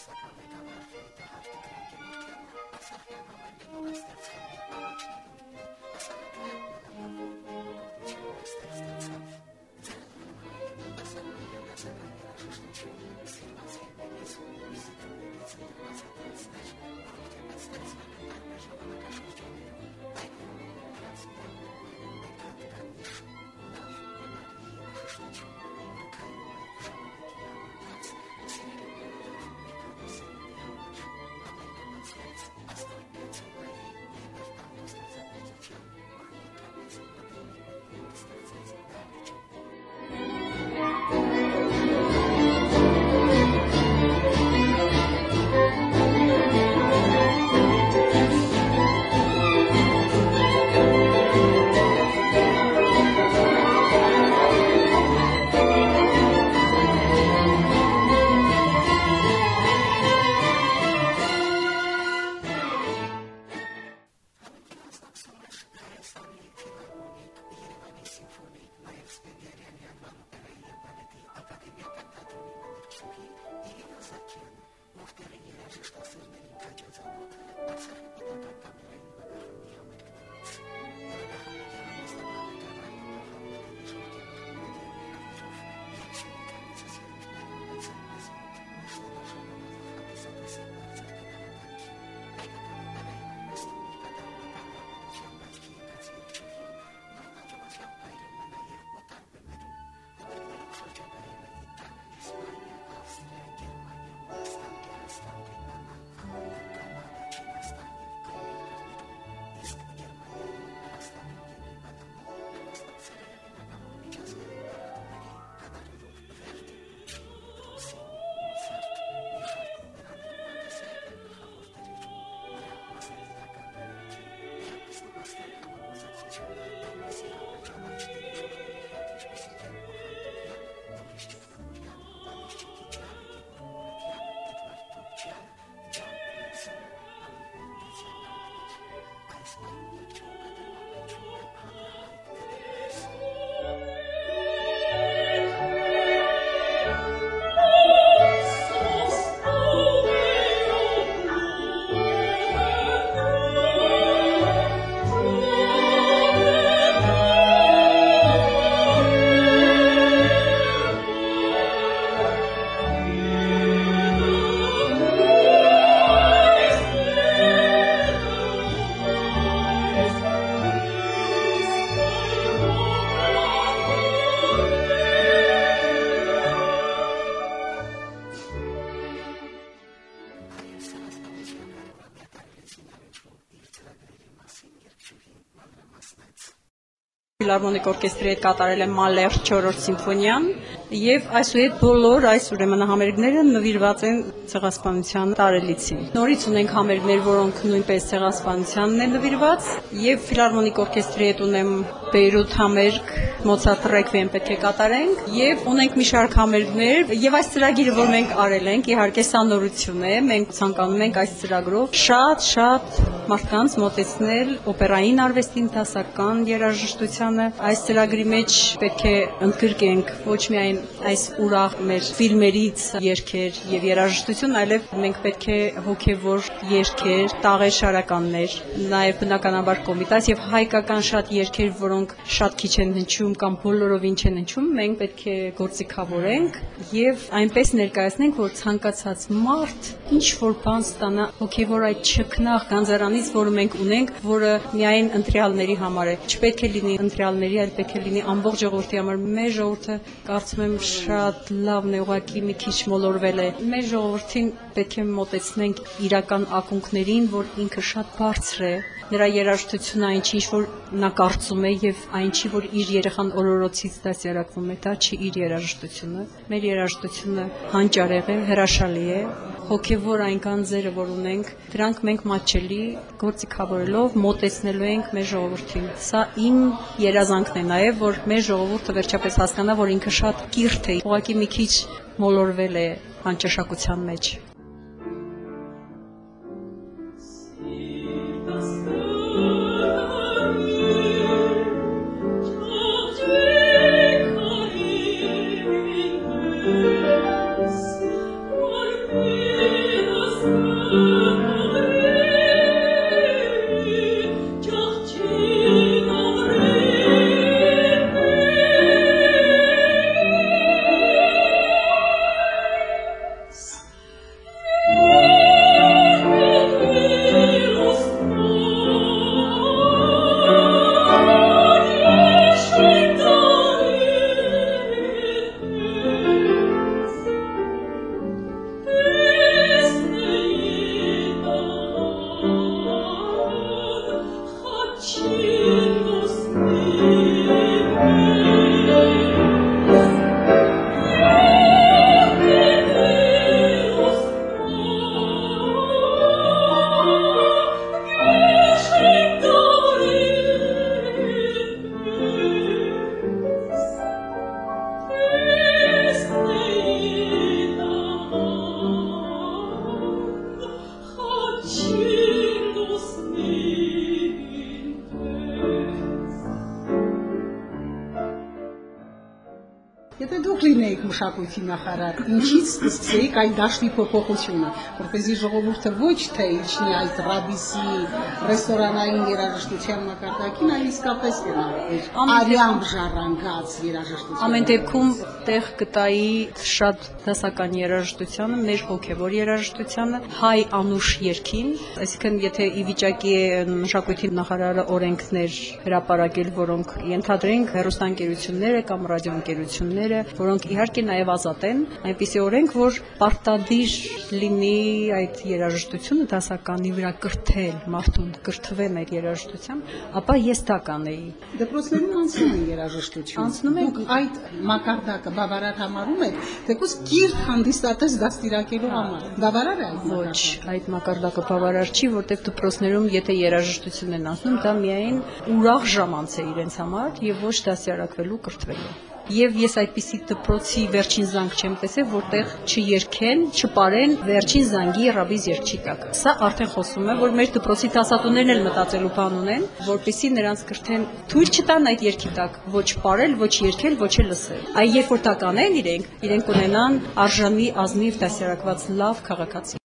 朝から目覚ましていて走ってくれ気持ちが朝日山まで伸ばして ֆիլարմոնիկ օրկեստրի հետ կատարել եմ Մալեր 4-րդ սիմֆոնիան եւ այսուհետ բոլոր այս ուրեմն համերգները նվիրված են ցեղասպանության տարելիցին։ Նորից ունենք համերգներ, որոնք նույնպես ցեղասպանությանն են նվիրված եւ ֆիլարմոնիկ օրկեստրի հետ ունեմ Բեյրութ համերգ Մոցարտ ռեկվիեմ պետք է կատարենք եւ ունենք մի շարք համերգներ եւ այս ծրագիրը որ մենք արել ենք իհարկե սա նորություն է մենք ցանկանում ենք այս ծրագրով շատ շատ մարդկանց մոտեցնել օպերային արվեստին դասական երաժշտությանը այս ծրագրի մեջ պետք է ընդգրկենք ոչ միայն այս ուրախ մեր ֆիլմերից երգեր եւ երաժշտություն այլև մենք պետք է հոգեվոր երգեր տաղեր շարականներ նաեւ բնականաբար կոմիտաս եւ հայկական շատ երգեր որոնք շատ քիչ են հնչում կամ բոլորովին չեն հնչում, մենք պետք է գործիքավորենք եւ այնպես ներկայացնենք, որ ցանկացած մարդ ինչ որ բան ստանա հոգեվոր այդ չքնաղ գանձարանից, որը մենք ունենք, որը միայն ընտրյալների համար է։ Չպետք է լինի ընտրյալների, այլ պետք է լինի ամբողջ ժողովրդի համար։ Մեր ժողովուրդը կարծում եմ շատ լավն է, ուղղակի մի քիչ մոլորվել է։ Մեր ժողովրդին պետք է մոտեցնենք իրական ակունքներին, որ ինքը շատ բարձր է, նրա երաժշտությունը այն ինչ որ նա կարծում է եւ այն չի որ իր երեխան օրորոցից դասյարակվում է դա չի իր երաժշտությունը մեր երաժշտությունը հանճարեղ է հրաշալի է հոգևոր այն գանձերը որ ունենք դրանք մենք մատչելի գործիքավորելով մոտեցնելու ենք մեր ժողովրդին սա իմ երազանքն է նաեւ որ մեր ժողովուրդը վերջապես հասկանա որ ինքը շատ կիրթ է ուղղակի մի քիչ մոլորվել է հանճաշակության մեջ մշակույթի նախարար, ինչից սկսեիք այդ դաշտի փոփոխությունը, որպեսզի ժողովուրդը ոչ թե իջնի այդ ռաբիսի ռեստորանային երաժշտության մակարդակին, այլ իսկապես գնահատեր արյամբ ժառանգած երաժշտություն։ Ամեն դեպքում տեղ կտայի շատ դասական երաժշտությանը, մեր հոգևոր երաժշտությանը, հայ անուշ երկին, այսինքն եթե ի վիճակի է մշակույթի նախարարը օրենքներ հրապարակել, որոնք ենթադրենք հերոստանգերությունները կամ ռադիոընկերությունները, որոնք իհարկե նաև ազատ են, այնպիսի օրենք, որ պարտադիր լինի այդ երաժշտությունը դասականի վրա կրթել, մարդուն կրթվեն այդ երաժշտությամբ, ապա ես դա կանեի։ Դպրոցներում անցնում են երաժշտություն։ Անցնում են։ Դուք այդ մակարդակը բավարար համարում եք, թեկուզ գիրք հանդիսատես դաստիարակելու համար։ Բավարար է այդ Ոչ, այդ մակարդակը բավարար չի, որտեղ դպրոցներում եթե երաժշտություն են անցնում, դա միայն ուրախ ժամանց է իրենց համար եւ ոչ դասյարակվելու կրթվելու։ Եվ ես այդպիսի դպրոցի վերջին զանգ չեմ տեսել, որտեղ չերքեն, չպարեն վերջին զանգի ռաբիզ երկչի տակ։ Սա արդեն խոսում է, որ մեր դպրոցի դասատուներն էլ մտածելու բան ունեն, որպեսի նրանց կրթեն թույլ չտան այդ երկի տակ ոչ պարել, ոչ երգել, ոչ էլ լսել։ Այ երբ որ դա կանեն իրենք, իրենք կունենան արժանի ազնիվ դասյարակված լավ քաղաքացի։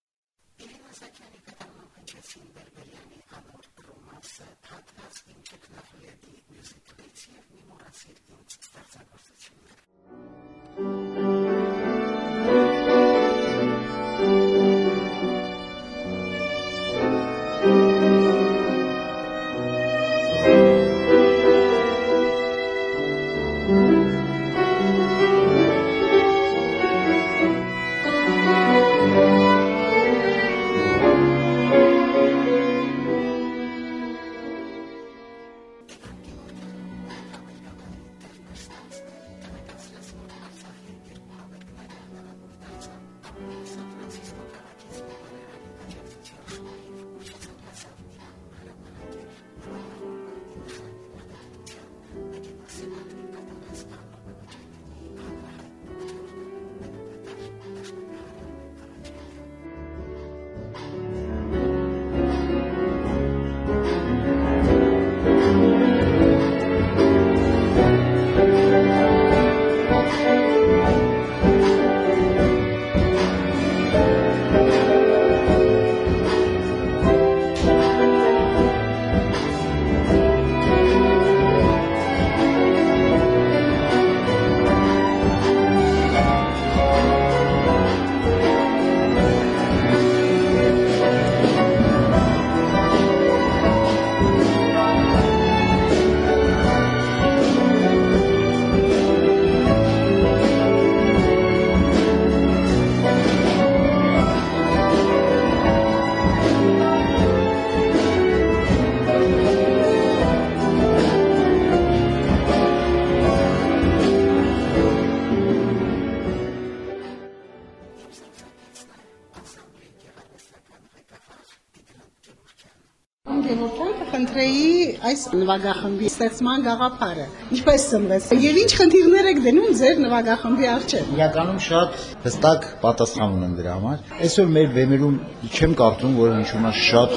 այս նվագախմբի ստեղծման գաղափարը։ Ինչպես ծնվեց եւ ինչ խնդիրներ եք դնում ձեր նվագախմբի առջև։ Իրականում շատ հստակ պատասխան ունեմ դրա համար։ Այսօր մեր բեմերում չեմ կարծում, որ հնչում է շատ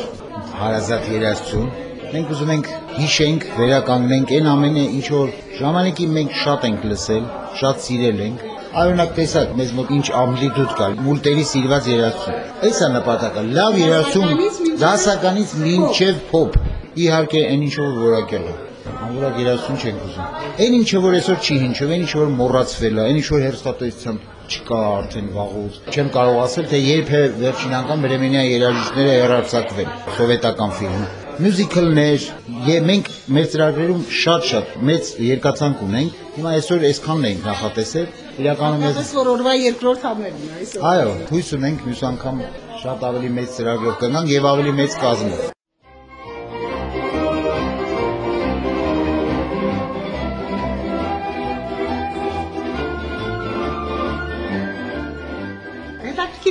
հարազատ երաժշտություն։ Մենք ուզում ենք հիշենք, վերականգնենք այն ամենը, ինչ որ ժամանակի մենք շատ ենք լսել, շատ սիրել ենք։ Օրինակ տեսակ մեզ մոտ ինչ ամպլիտուդ կա, մուլտերի սիրված երաժշտություն։ Այս է նպատակը՝ լավ երաժշտություն դասականից մինչև փոփ։ Իհարկե, այն ինչ որ որակյալ է անորակ երաժշտություն չենք ուզում։ Այն ինչը որ այսօր չի հնչում, այն ինչը որ մոռացվել է, այն ինչ որ հերոստատեսությամբ չկա արդեն վաղուց։ Չեմ կարող ասել, թե երբ է վերջին անգամ Բրեմենիա երաժիշտները հերարցակվել սովետական ֆիլմը։ Մյուզիկլներ, եւ մենք մեր ծրագրերում շատ-շատ մեծ երկացանք ունենք։ Հիմա այսօր այսքանն ենք նախատեսել։ Իրականում ես որ օրվա երկրորդ համերն է այսօր։ Այո, հույս ունենք մյուս անգամ շատ ավելի մեծ ծրագրով կգանք եւ ավելի մեծ կազմով։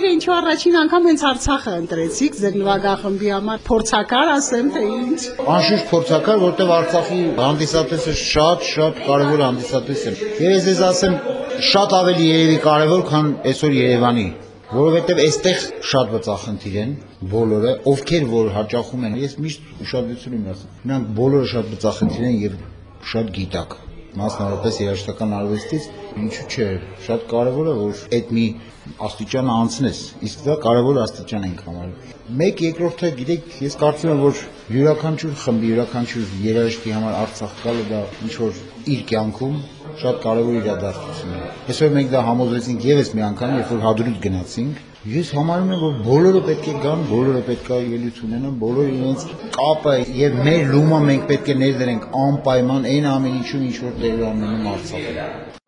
Հայրը ինչու առաջին անգամ հենց Արցախը ընտրեցիք ձեր նվագախմբի համար փորձակար ասեմ թե ինչ։ Անշուշտ փորձակար, որտեղ Արցախի հանդիսատեսը շատ շատ կարևոր հանդիսատես է։ ես ես ասեմ, շատ ավելի երևի կարևոր, քան այսօր Երևանի որովհետև այստեղ շատ բծախնդիր են բոլորը, ովքեր որ հաճախում են, ես միշտ ուշադրություն եմ ասում։ Նրանք բոլորը շատ բծախնդիր են եւ շատ գիտակ մասնավորապես երաժշտական արվեստից, ինչու՞ չէ, շատ կարևոր է որ այդ մի աստիճան անցնես, իսկ դա կարևոր աստիճան ենք համարում։ Մեկ երկրորդը, գիտեք, ես կարծում եմ, որ յուրաքանչյուր խմբի, յուրաքանչյուր երաժշտի համար Արցախ գալը դա ինչ որ իր կյանքում շատ կարևոր իրադարձություն է։ Այսօր մենք դա համոզվեցինք եւս մի անգամ, երբ որ հադրուտ գնացինք, Ես համարում եմ, որ բոլորը պետք է գան, բոլորը պետք է ելույթ ունենան, բոլորը իրենց կապը եւ մեր լումը մենք պետք է ներդրենք անպայման այն ամեն ինչում, ինչ որ տեղի ունենում Արցախում։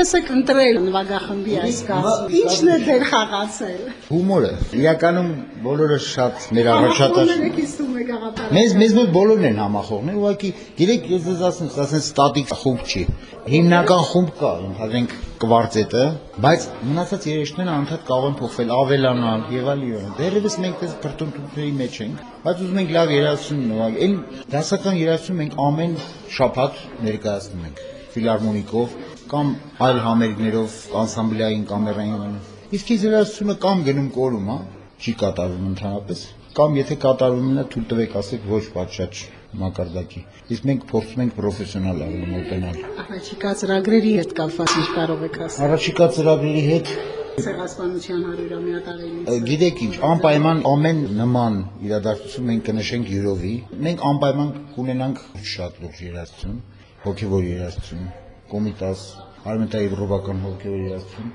Ինչպես եք ընտրել նվագախմբի այս կազմը։ Ինչն է դեր խաղացել։ Հումորը։ Իրականում բոլորը շատ աղապար։ Մեզ մեզ մոտ բոլորն են համախոհներ, ուղղակի գիտեք ես ձեզ ասեմ, սա ասեն ստատիկ խումբ չի։ Հիմնական խումբ կա, ընդհանրենք կվարտետը, բայց մնացած երեշտները անդադ կարող են փոխվել, ավելանալ եւ այլն։ Դեռևս մենք այս բրտունտությունների մեջ ենք, բայց ուզում ենք լավ երաժշտություն նվագել։ Այն դասական երաժշտություն մենք ամեն շաբաթ ներկայացնում ենք ֆիլարմոնիկով կամ այլ համերգներով, անսամբլային կամերային։ Իսկ երաժշտությունը կամ գնում կորում, հա, չի կատարվում ընդհանրապես, կամ եթե կատարվում է, թույլ տվեք ասեք ոչ պատշաճ մակարդակի։ Իսկ մենք փորձում ենք պրոֆեսիոնալ ավելի մոտենալ։ Առաջիկա ծրագրերի հետ կապված ինչ կարող եք ասել։ Առաջիկա ծրագրերի հետ Ցեղասպանության 100-ամյա տարելիցը։ Գիտեք ինչ, անպայման ամեն նման իրադարձություն մենք կնշենք յուրովի։ Մենք անպայման կունենանք շատ լուրջ երաժշտություն, հոգևոր երաժշտություն, կոմիտաս, արմենտաեվրոպական հոգևոր երաժշտություն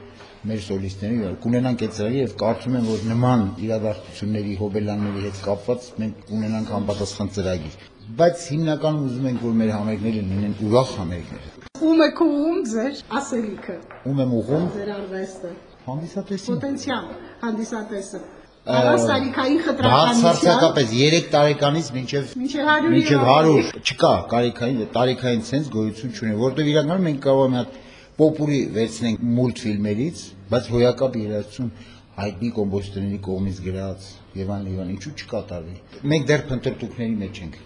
մեր սոլիստների կունենանք այդ ծրագիրը եւ կարծում եմ որ նման իրադարձությունների հոբելյանների հետ կապված մենք կունենանք համապատասխան ծրագիր բայց հիմնականում ուզում ենք որ մեր համերգները լինեն ուրախ համերգներ Ում եք ուղում ձեր ասելիքը, ում եմ ուղում ձեր արվեստը, հանդիսատեսին պոտենցիալ հանդիսատեսը։ Առանց տարիքային խտրականության։ Բացարձակապես 3 տարեկանից մինչև Մինչև 100 մինչև 100 չկա կարիքային տարիքային ցենց գոյություն չունի, որտեղ իրականում մենք կարող ենք հատ պոպուլի վերցնենք մուլտֆիլմերից, բայց հոյակապ երաժշտություն հայտնի կոմպոզիտորների կողմից գրած եւ այլն եւ այլն ինչու չկատարվի։ Մենք դեռ փնտրտուքների մեջ ենք։